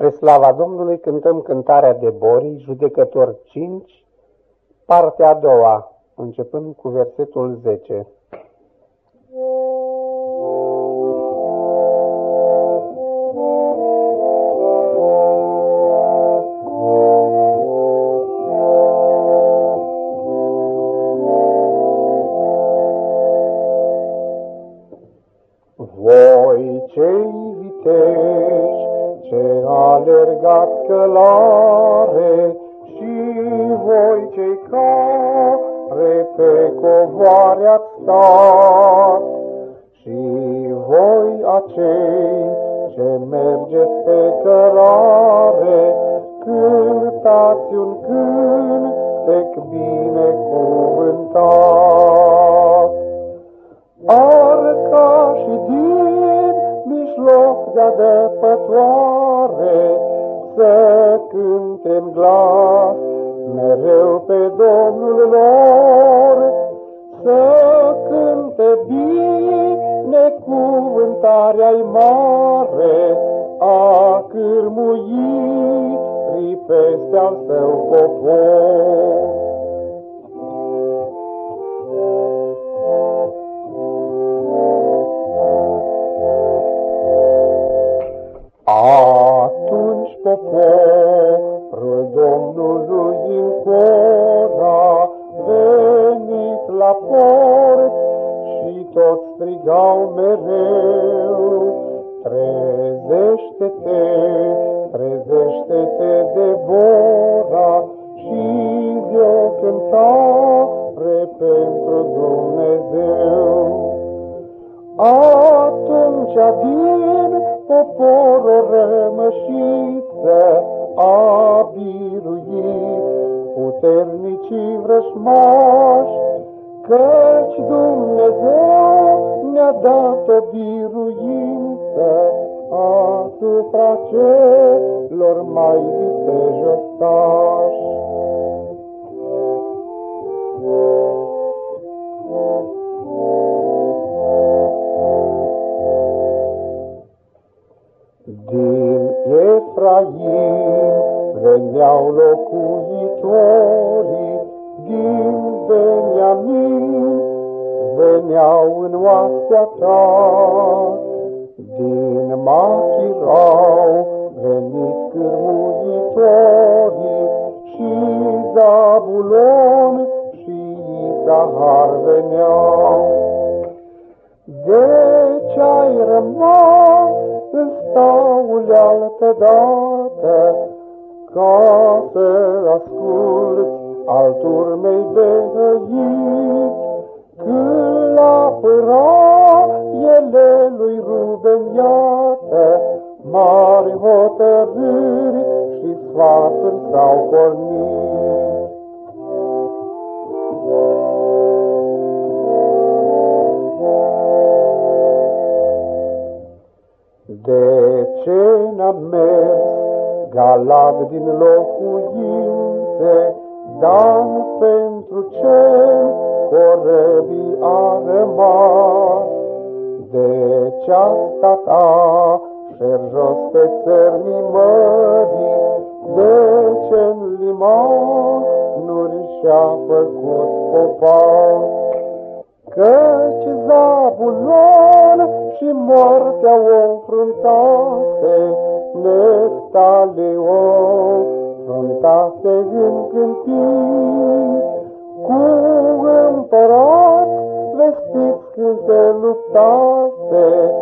Spre slava Domnului cântăm cântarea de Borii, judecător 5, partea a doua, începând cu versetul 10. Voi cei vitești ce alergați călare și voi cei care pe covoare ați stat și voi acei ce mergeți pe cărare, cântați un cântec binecuvântat. Arca mijloc de-a depătoare, să cântem glas mereu pe Domnul lor, să cânte bine cuvântarea-i mare, a cârmuirii peste al său popor. Poporul Domnului în cora venit la port și toți strigau mereu, Trezește-te, trezește-te, Debora, și zi-o cântare pentru Dumnezeu. Atunci din poporul rămășiță a biruit puternicii vrășmași, căci Dumnezeu ne-a dat o biruință asupra celor mai vitejostași. Veneau locuitorii, din Beniamin veneau în oastea ta. Din Machirau venit cârmuitorii și Zabulon și Isahar veneau. De ce-ai rămas în staule altă dată, ca să asculți al turmei behăit, când apăra ele lui Ruben, iată, mari hotărâri și sfaturi s-au pornit. Galat din locuințe, Dan pentru ce corăbii a rămas? De ce-a stat așer jos pe țărmii mării, De ce-n limanuri și-a făcut popas? Căci Zabulon și moartea o înfruntase, Neftali o înfruntase în câmpii, cu împărat vestiți când se luptase și nu luau